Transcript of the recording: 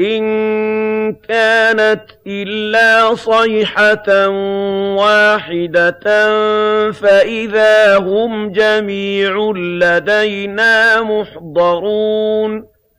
إِن كَانَتْ إِلَّا صَيْحَةً وَاحِدَةً فَإِذَا هُمْ جَمِيعٌ لَّدَيْنَا مُحْضَرُونَ